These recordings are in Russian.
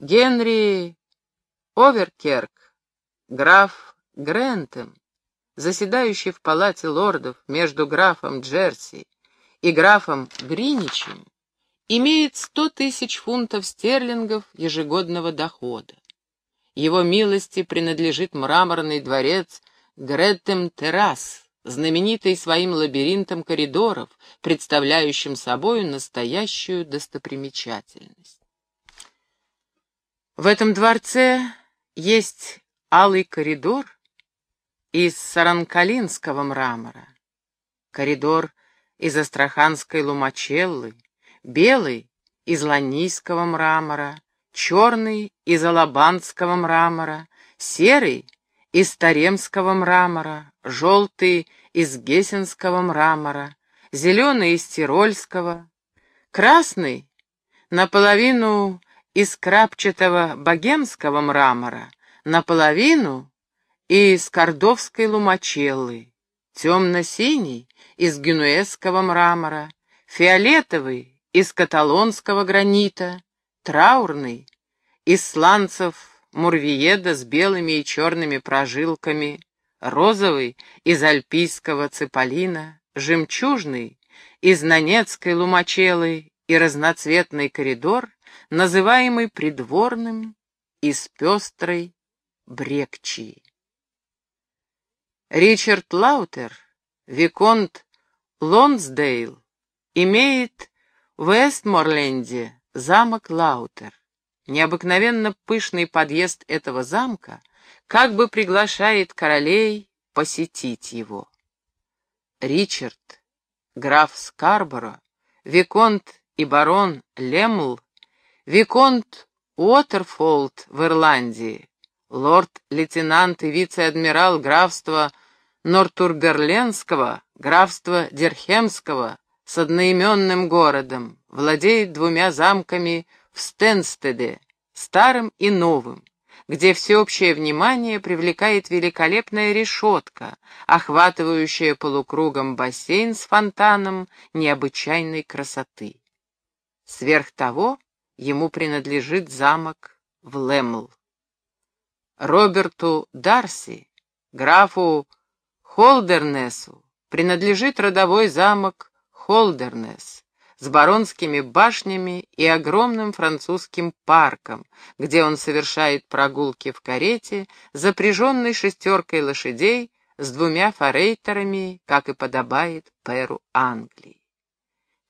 Генри Оверкерк, граф Грентем, заседающий в палате лордов между графом Джерси и графом Гриничем, имеет сто тысяч фунтов стерлингов ежегодного дохода. Его милости принадлежит мраморный дворец Гретем Террас, знаменитый своим лабиринтом коридоров, представляющим собою настоящую достопримечательность. В этом дворце есть алый коридор из саранкалинского мрамора, коридор из астраханской лумачеллы, белый из ланийского мрамора, черный из алабандского мрамора, серый из таремского мрамора, желтый из гессенского мрамора, зеленый из тирольского, красный наполовину из крапчатого богемского мрамора, наполовину из кордовской лумачеллы, темно-синий из генуэзского мрамора, фиолетовый из каталонского гранита, траурный из сланцев мурвиеда с белыми и черными прожилками, розовый из альпийского цеполина, жемчужный из нанецкой лумачелы и разноцветный коридор, называемый придворным из пестрой брекчии. Ричард Лаутер, Виконт Лонсдейл, имеет в Уэстморленде замок Лаутер. Необыкновенно пышный подъезд этого замка как бы приглашает королей посетить его. Ричард, граф Скарборо, Виконт и барон Лемл, Виконт Уотерфолд в Ирландии, лорд-лейтенант и вице-адмирал графства Нортурберленского, графства Дерхемского с одноименным городом, владеет двумя замками в Стенстеде, старым и новым, где всеобщее внимание привлекает великолепная решетка, охватывающая полукругом бассейн с фонтаном необычайной красоты. Сверх того, ему принадлежит замок в Лемл. Роберту Дарси, графу Холдернесу, принадлежит родовой замок Холдернес с баронскими башнями и огромным французским парком, где он совершает прогулки в карете, запряженной шестеркой лошадей с двумя форейтерами, как и подобает перу Англии.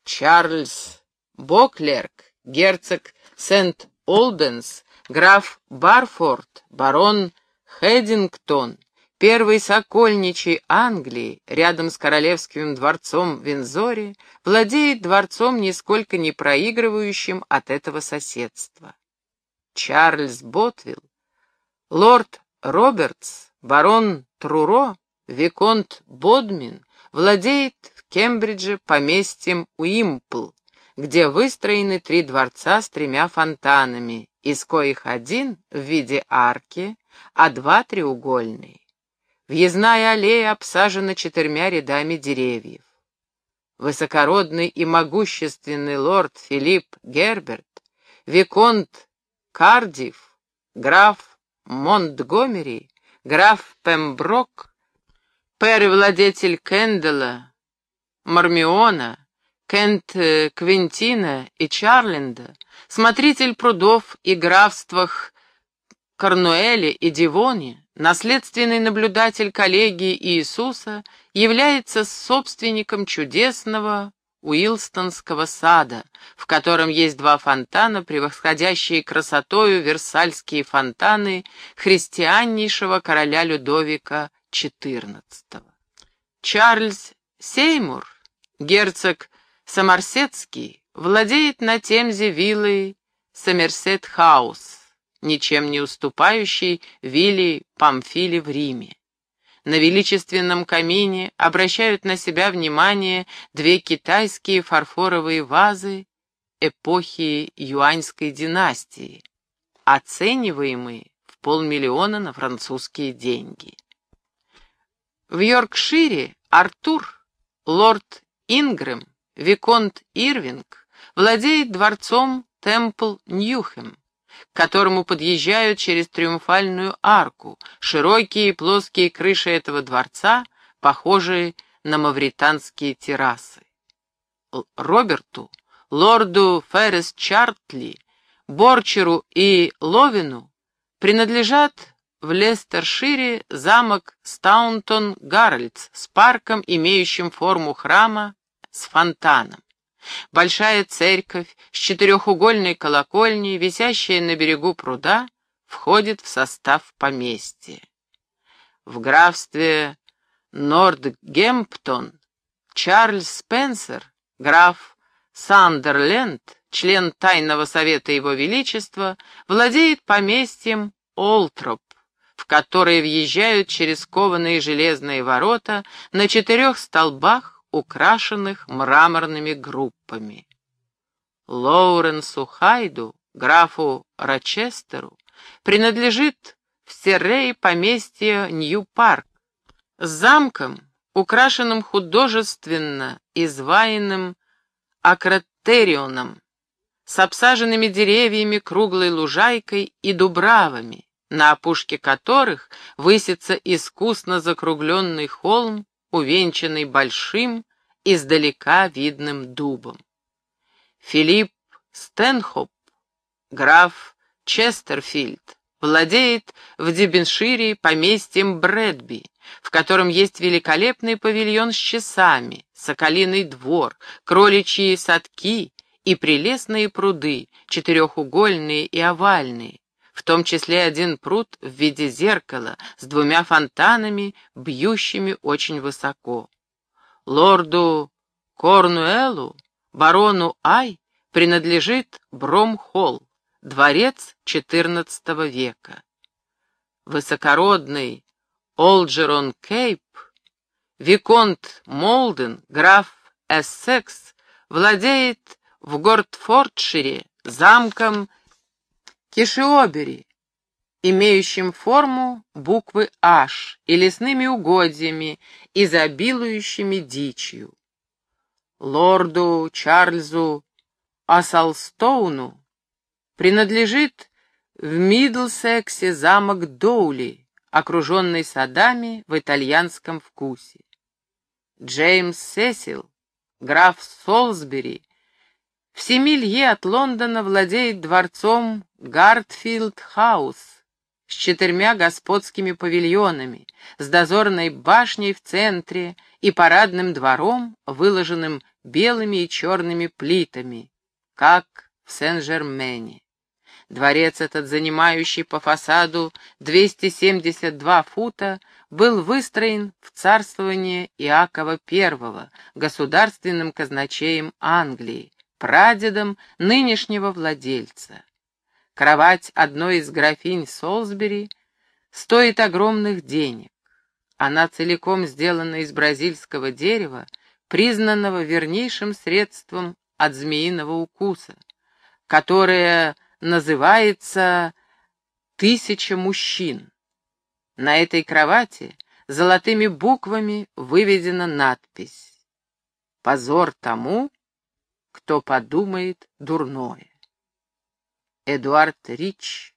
Чарльз Боклерк, герцог Сент-Олбенс, граф Барфорд, барон Хедингтон, первый сокольничий Англии, рядом с королевским дворцом Винзоре, владеет дворцом, нисколько не проигрывающим от этого соседства. Чарльз Ботвилл, лорд Робертс, барон Труро, виконт Бодмин, владеет в Кембридже поместьем Уимпл, где выстроены три дворца с тремя фонтанами, из коих один в виде арки, а два треугольные. Въездная аллея обсажена четырьмя рядами деревьев. Высокородный и могущественный лорд Филипп Герберт, Виконт Кардив, граф Монтгомери, граф Пемброк, пэр-владетель Кендала, Мармиона, Кент э, Квинтина и Чарленда, смотритель прудов и графствах Корнуэле и Дивоне, наследственный наблюдатель коллегии Иисуса, является собственником чудесного Уилстонского сада, в котором есть два фонтана, превосходящие красотою версальские фонтаны христианнейшего короля Людовика XIV. Чарльз Сеймур, герцог Сомерсетский владеет на Темзе виллой Сомерсет-хаус, ничем не уступающей вилле Памфили в Риме. На величественном камине обращают на себя внимание две китайские фарфоровые вазы эпохи юаньской династии, оцениваемые в полмиллиона на французские деньги. В Йоркшире Артур, лорд Ингрэм, Виконт Ирвинг владеет дворцом Темпл Ньюхэм, к которому подъезжают через триумфальную арку, широкие и плоские крыши этого дворца, похожие на мавританские террасы. Роберту, лорду Феррес Чартли, Борчеру и Ловину принадлежат в Лестершире замок Стаунтон Гарольдс с парком, имеющим форму храма с фонтаном. Большая церковь с четырехугольной колокольней, висящая на берегу пруда, входит в состав поместья. В графстве Нордгемптон Чарльз Спенсер, граф Сандерленд, член Тайного Совета Его Величества, владеет поместьем Олтроп, в которое въезжают через кованые железные ворота на четырех столбах украшенных мраморными группами. Лоуренсу Хайду, графу Рочестеру, принадлежит в Серрее поместье Нью-Парк с замком, украшенным художественно изваянным акротерионом, с обсаженными деревьями, круглой лужайкой и дубравами, на опушке которых высится искусно закругленный холм увенчанный большим, издалека видным дубом. Филипп Стэнхоп, граф Честерфильд, владеет в Дебеншире поместьем Брэдби, в котором есть великолепный павильон с часами, соколиный двор, кроличьи садки и прелестные пруды, четырехугольные и овальные, том числе один пруд в виде зеркала с двумя фонтанами, бьющими очень высоко. Лорду Корнуэлу, барону Ай, принадлежит Бромхолл, дворец XIV века. Высокородный Олджерон Кейп, Виконт Молден, граф Эссекс, владеет в Гортфордшире замком Кишиобери, имеющим форму буквы «H» и лесными угодьями, изобилующими дичью. Лорду Чарльзу Ассалстоуну принадлежит в Мидлсексе замок Доули, окруженный садами в итальянском вкусе. Джеймс Сесил, граф Солсбери, в семи лье от Лондона владеет дворцом Гартфилд-хаус с четырьмя господскими павильонами, с дозорной башней в центре и парадным двором, выложенным белыми и черными плитами, как в Сен-Жермене. Дворец этот, занимающий по фасаду 272 фута, был выстроен в царствование Иакова I, государственным казначеем Англии, прадедом нынешнего владельца. Кровать одной из графинь Солсбери стоит огромных денег. Она целиком сделана из бразильского дерева, признанного вернейшим средством от змеиного укуса, которое называется «Тысяча мужчин». На этой кровати золотыми буквами выведена надпись «Позор тому, кто подумает дурное. Эдуард Рич,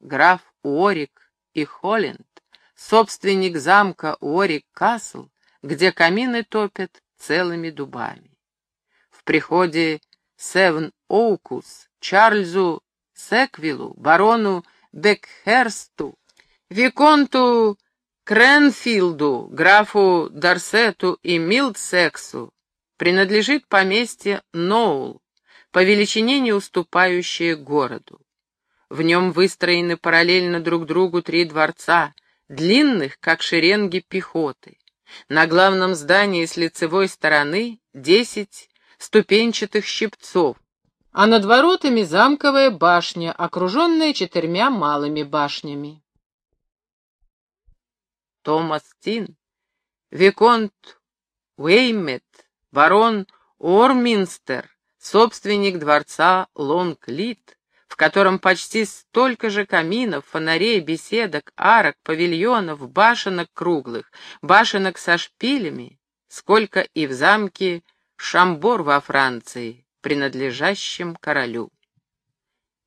граф Уорик и Холленд, собственник замка Уорик-Касл, где камины топят целыми дубами. В приходе Севн Оукус, Чарльзу Секвилу, барону Бекхерсту, Виконту Кренфилду, графу Дарсету и Милдсексу принадлежит поместье Ноул, по величине не уступающее городу. В нем выстроены параллельно друг другу три дворца, длинных, как шеренги пехоты. На главном здании с лицевой стороны десять ступенчатых щипцов, а над воротами замковая башня, окруженная четырьмя малыми башнями. Томас Тин, Виконт Уэймет, барон Орминстер, собственник дворца Лонг-Лит, в котором почти столько же каминов, фонарей, беседок, арок, павильонов, башенок круглых, башенок со шпилями, сколько и в замке Шамбор во Франции, принадлежащем королю.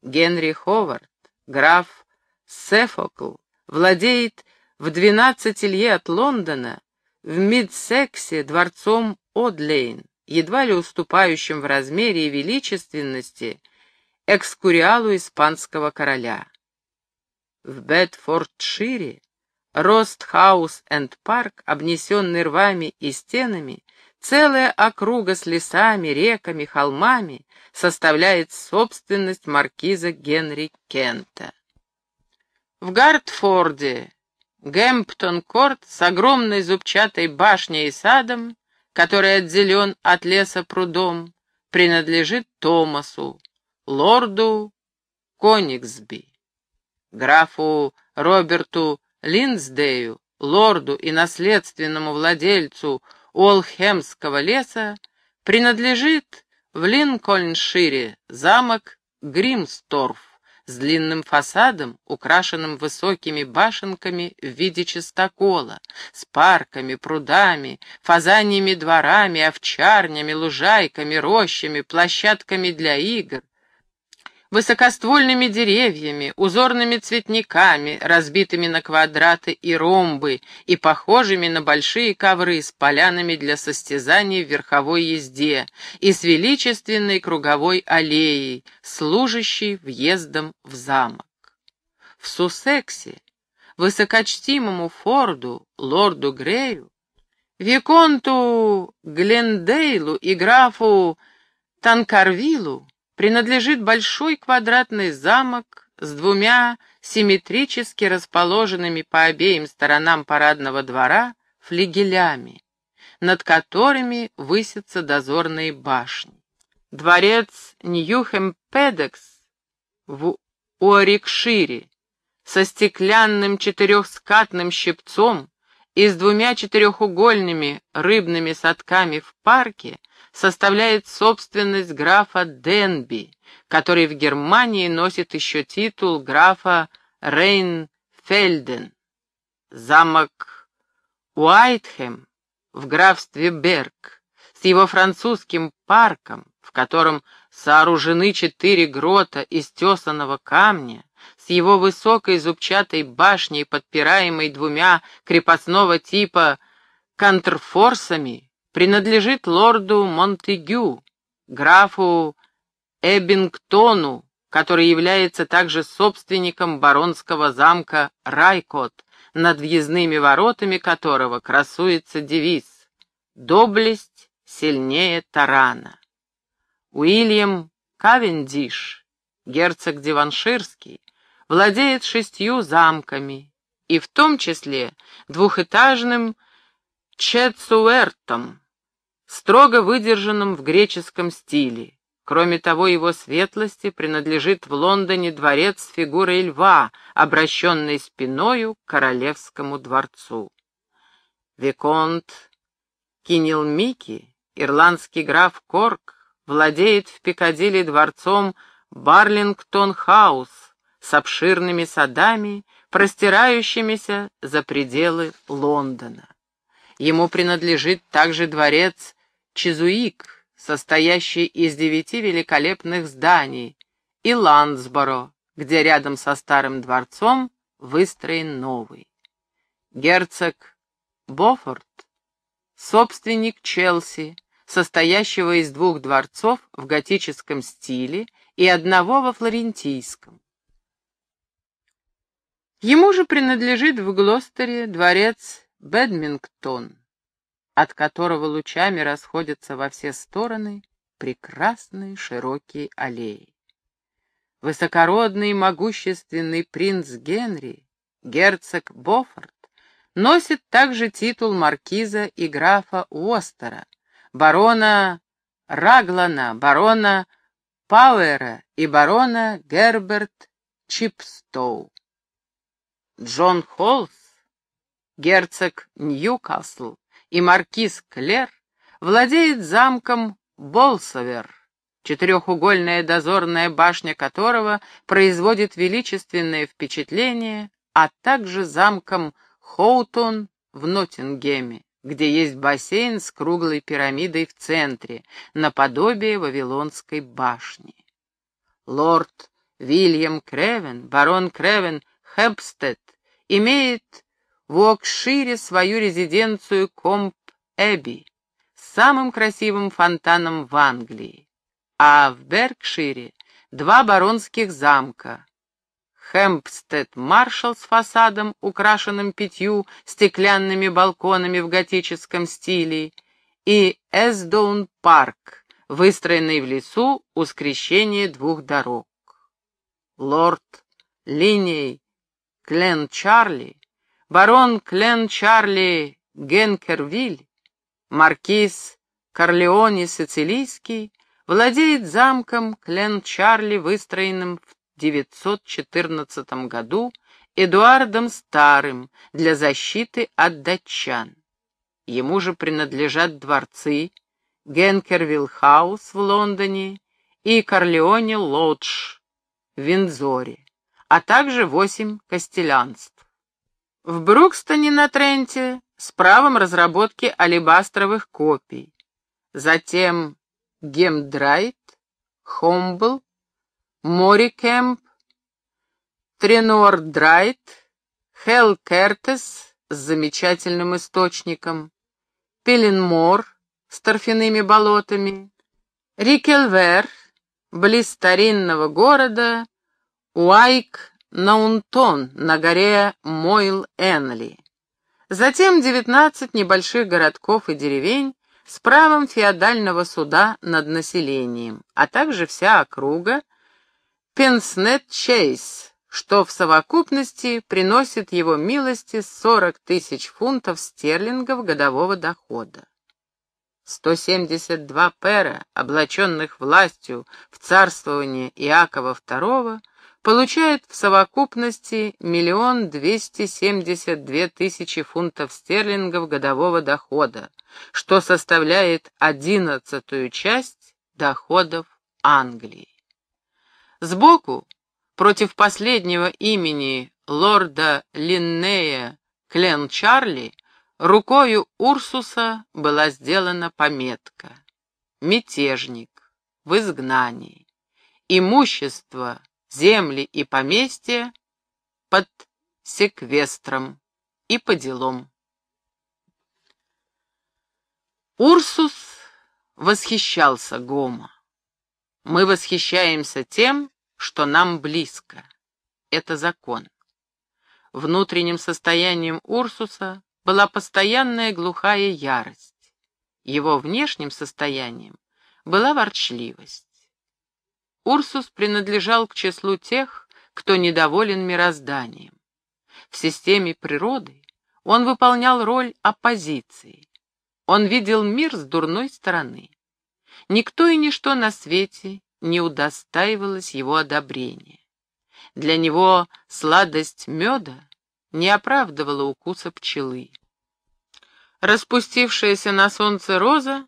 Генри Ховард, граф Сефокл, владеет в двенадцати лье от Лондона, в Мидсексе дворцом Одлейн, едва ли уступающим в размере и величественности экскуриалу испанского короля. В Бетфордшире Ростхаус энд Парк, обнесенный рвами и стенами, целая округа с лесами, реками, холмами, составляет собственность маркиза Генри Кента. В Гартфорде Гэмптон-корт с огромной зубчатой башней и садом, который отделен от леса прудом, принадлежит Томасу, лорду Кониксби. Графу Роберту Линсдею, лорду и наследственному владельцу Уолхемского леса, принадлежит в Линкольншире замок Гримсторф с длинным фасадом, украшенным высокими башенками в виде чистокола, с парками, прудами, фазаньями дворами, овчарнями, лужайками, рощами, площадками для игр, высокоствольными деревьями, узорными цветниками, разбитыми на квадраты и ромбы и похожими на большие ковры с полянами для состязаний в верховой езде и с величественной круговой аллеей, служащей въездом в замок. В Суссексе высокочтимому Форду, лорду Грею, Виконту Глендейлу и графу Танкарвилу принадлежит большой квадратный замок с двумя симметрически расположенными по обеим сторонам парадного двора флигелями, над которыми высятся дозорные башни. Дворец Ньюхэм-Педекс в Уорикшире со стеклянным четырехскатным щипцом и с двумя четырехугольными рыбными садками в парке составляет собственность графа Денби, который в Германии носит еще титул графа Рейнфельден. Замок Уайтхем в графстве Берг с его французским парком, в котором сооружены четыре грота из тесаного камня, с его высокой зубчатой башней, подпираемой двумя крепостного типа контрфорсами, принадлежит лорду Монтегю, графу Эббингтону, который является также собственником баронского замка Райкот, над въездными воротами которого красуется девиз «Доблесть сильнее тарана». Уильям Кавендиш, герцог Диванширский, владеет шестью замками, и в том числе двухэтажным Четсуэртом, строго выдержанным в греческом стиле. Кроме того, его светлости принадлежит в Лондоне дворец с фигурой льва, обращенной спиною к королевскому дворцу. Виконт Кинилмики, ирландский граф Корк, владеет в Пикадилли дворцом Барлингтон-хаус с обширными садами, простирающимися за пределы Лондона. Ему принадлежит также дворец Чизуик, состоящий из девяти великолепных зданий, и Ландсборо, где рядом со старым дворцом выстроен новый. Герцог Бофорд, собственник Челси, состоящего из двух дворцов в готическом стиле и одного во флорентийском. Ему же принадлежит в Глостере дворец Бэдмингтон, от которого лучами расходятся во все стороны прекрасные широкие аллеи. Высокородный и могущественный принц Генри, герцог Бофорд, носит также титул маркиза и графа Уостера, барона Раглана, барона Пауэра и барона Герберт Чипстоу. Джон Холлс, герцог Ньюкасл, и маркиз Клер владеет замком Болсовер, четырехугольная дозорная башня которого производит величественное впечатление, а также замком Хоутон в Ноттингеме, где есть бассейн с круглой пирамидой в центре, наподобие Вавилонской башни. Лорд Вильям Кревен, барон Кревен Хепстед, имеет в Окшире свою резиденцию Комп-Эбби с самым красивым фонтаном в Англии, а в Беркшире два баронских замка Хэмпстед-Маршалл с фасадом, украшенным пятью стеклянными балконами в готическом стиле, и Эсдоун-парк, выстроенный в лесу у скрещения двух дорог. Лорд линией Клен-Чарли, барон Кленчарли Генкервилл, маркиз Корлеоне Сицилийский, владеет замком Кленчарли, выстроенным в 914 году Эдуардом Старым для защиты от датчан. Ему же принадлежат дворцы Генкервилл-хаус в Лондоне и Корлеоне-лодж в Виндзоре, а также восемь костелянств. В Брукстоне на Тренте с правом разработки алебастровых копий, затем Гемдрайт, Хомбл, Морикэмп, Тренор Драйт, Хелл Кертес с замечательным источником, Пеленмор с торфяными болотами, Рикелвер, близ старинного города Уайк-Наунтон на горе Мойл-Энли. Затем девятнадцать небольших городков и деревень с правом феодального суда над населением, а также вся округа, Пенснет-Чейз, что в совокупности приносит его милости 40 тысяч фунтов стерлингов годового дохода. 172 пера, облаченных властью в царствование Иакова II, получают в совокупности миллион двести семьдесят две тысячи фунтов стерлингов годового дохода, что составляет одиннадцатую часть доходов Англии. Сбоку, против последнего имени лорда Линнея Клен Чарли, рукою Урсуса была сделана пометка «Мятежник в изгнании. Имущество, земли и поместья под секвестром и по делам». Урсус восхищался Гома. Мы восхищаемся тем, что нам близко. Это закон. Внутренним состоянием Урсуса была постоянная глухая ярость. Его внешним состоянием была ворчливость. Урсус принадлежал к числу тех, кто недоволен мирозданием. В системе природы он выполнял роль оппозиции. Он видел мир с дурной стороны. Никто и ничто на свете не удостаивалось его одобрения. Для него сладость меда не оправдывала укуса пчелы. Распустившаяся на солнце роза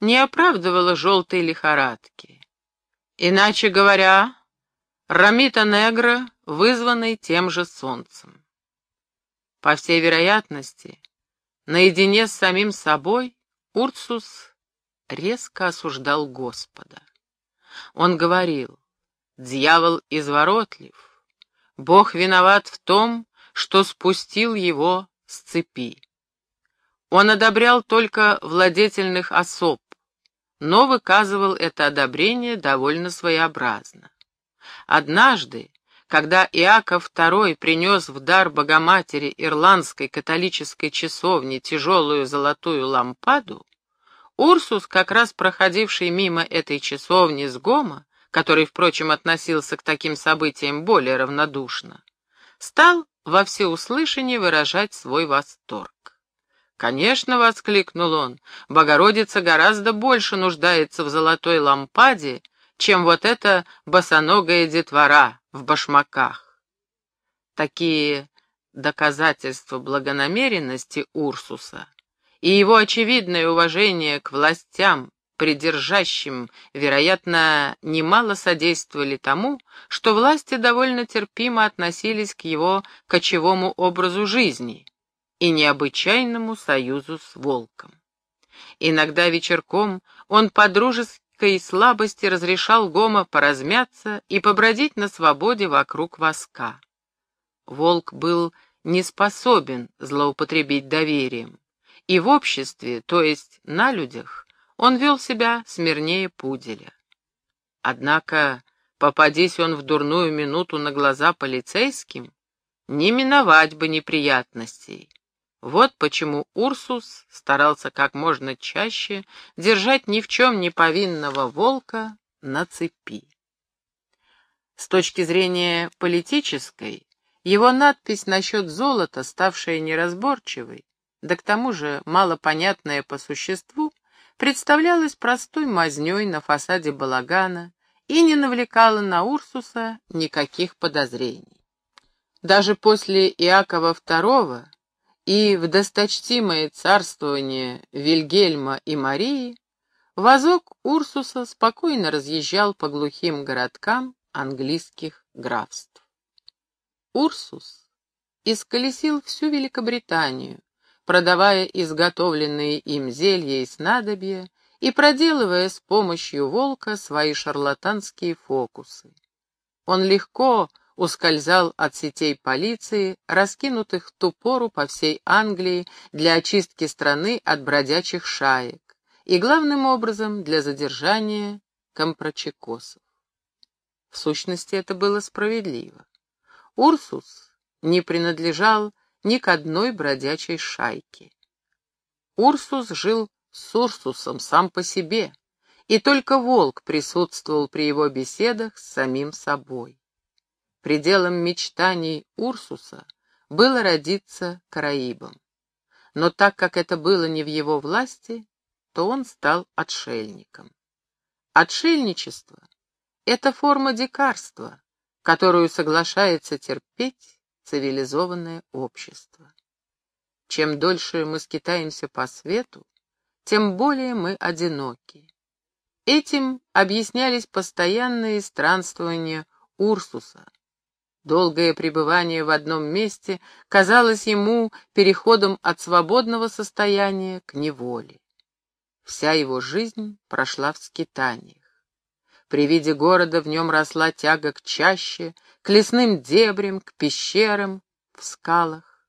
не оправдывала желтой лихорадки. Иначе говоря, рамита негра, вызванной тем же солнцем. По всей вероятности, наедине с самим собой Урсус резко осуждал Господа. Он говорил, дьявол изворотлив, Бог виноват в том, что спустил его с цепи. Он одобрял только владетельных особ, но выказывал это одобрение довольно своеобразно. Однажды, когда Иаков II принес в дар Богоматери ирландской католической часовни тяжелую золотую лампаду, Урсус, как раз проходивший мимо этой часовни с Гома, который, впрочем, относился к таким событиям более равнодушно, стал во всеуслышание выражать свой восторг. «Конечно», — воскликнул он, — «Богородица гораздо больше нуждается в золотой лампаде, чем вот эта босоногая детвора в башмаках». Такие доказательства благонамеренности Урсуса и его очевидное уважение к властям, придержащим, вероятно, немало содействовали тому, что власти довольно терпимо относились к его кочевому образу жизни и необычайному союзу с волком. Иногда вечерком он подружески жуткой слабости разрешал Гома поразмяться и побродить на свободе вокруг воска. Волк был не способен злоупотребить доверием, и в обществе, то есть на людях, он вел себя смирнее пуделя. Однако, попадись он в дурную минуту на глаза полицейским, не миновать бы неприятностей. Вот почему Урсус старался как можно чаще держать ни в чем не повинного волка на цепи. С точки зрения политической, его надпись насчет золота, ставшая неразборчивой, да к тому же малопонятная по существу, представлялась простой мазнёй на фасаде балагана и не навлекала на Урсуса никаких подозрений. Даже после Иакова II и в досточтимое царствование Вильгельма и Марии возок Урсуса спокойно разъезжал по глухим городкам английских графств. Урсус исколесил всю Великобританию, продавая изготовленные им зелья и снадобья и проделывая с помощью волка свои шарлатанские фокусы. Он легко ускользал от сетей полиции, раскинутых в ту пору по всей Англии для очистки страны от бродячих шаек и, главным образом, для задержания компрочекосов. В сущности, это было справедливо. Урсус не принадлежал ни к одной бродячей шайке. Урсус жил с Урсусом сам по себе, и только волк присутствовал при его беседах с самим собой. Пределом мечтаний Урсуса было родиться Караибом. Но так как это было не в его власти, то он стал отшельником. Отшельничество — это форма дикарства, которую соглашается терпеть цивилизованное общество. Чем дольше мы скитаемся по свету, тем более мы одиноки. Этим объяснялись постоянные странствования Урсуса, Долгое пребывание в одном месте казалось ему переходом от свободного состояния к неволе. Вся его жизнь прошла в скитаниях. При виде города в нем росла тяга к чаще, к лесным дебрям, к пещерам, в скалах.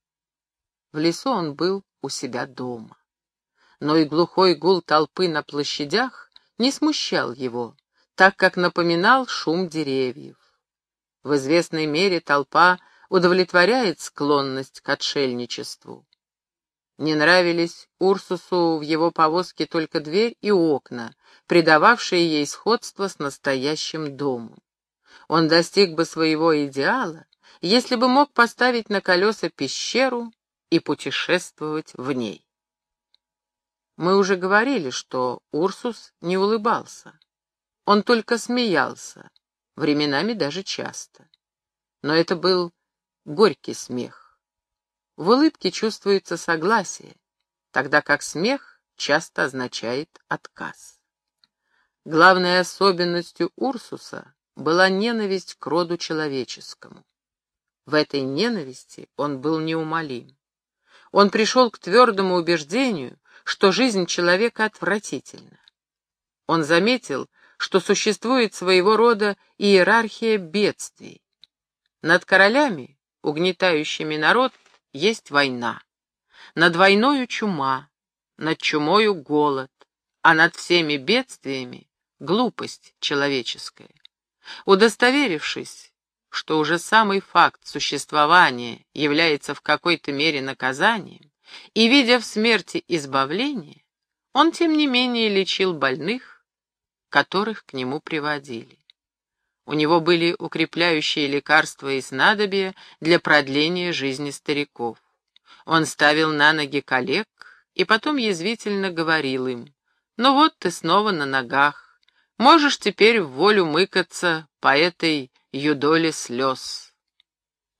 В лесу он был у себя дома. Но и глухой гул толпы на площадях не смущал его, так как напоминал шум деревьев. В известной мере толпа удовлетворяет склонность к отшельничеству. Не нравились Урсусу в его повозке только дверь и окна, придававшие ей сходство с настоящим домом. Он достиг бы своего идеала, если бы мог поставить на колеса пещеру и путешествовать в ней. Мы уже говорили, что Урсус не улыбался. Он только смеялся, временами даже часто. Но это был горький смех. В улыбке чувствуется согласие, тогда как смех часто означает отказ. Главной особенностью Урсуса была ненависть к роду человеческому. В этой ненависти он был неумолим. Он пришел к твердому убеждению, что жизнь человека отвратительна. Он заметил, что существует своего рода иерархия бедствий. Над королями, угнетающими народ, есть война. Над войною чума, над чумою голод, а над всеми бедствиями — глупость человеческая. Удостоверившись, что уже самый факт существования является в какой-то мере наказанием, и, видя в смерти избавление, он, тем не менее, лечил больных, которых к нему приводили. У него были укрепляющие лекарства и снадобья для продления жизни стариков. Он ставил на ноги коллег и потом язвительно говорил им, «Ну вот ты снова на ногах, можешь теперь в волю мыкаться по этой юдоле слез».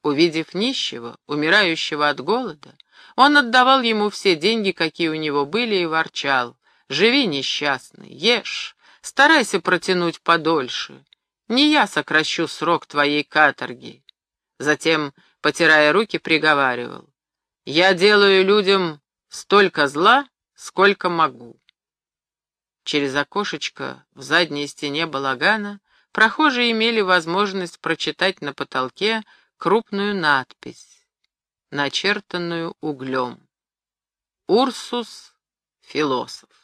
Увидев нищего, умирающего от голода, он отдавал ему все деньги, какие у него были, и ворчал, «Живи, несчастный, ешь, Старайся протянуть подольше. Не я сокращу срок твоей каторги. Затем, потирая руки, приговаривал. Я делаю людям столько зла, сколько могу. Через окошечко в задней стене балагана прохожие имели возможность прочитать на потолке крупную надпись, начертанную углем. «Урсус — философ».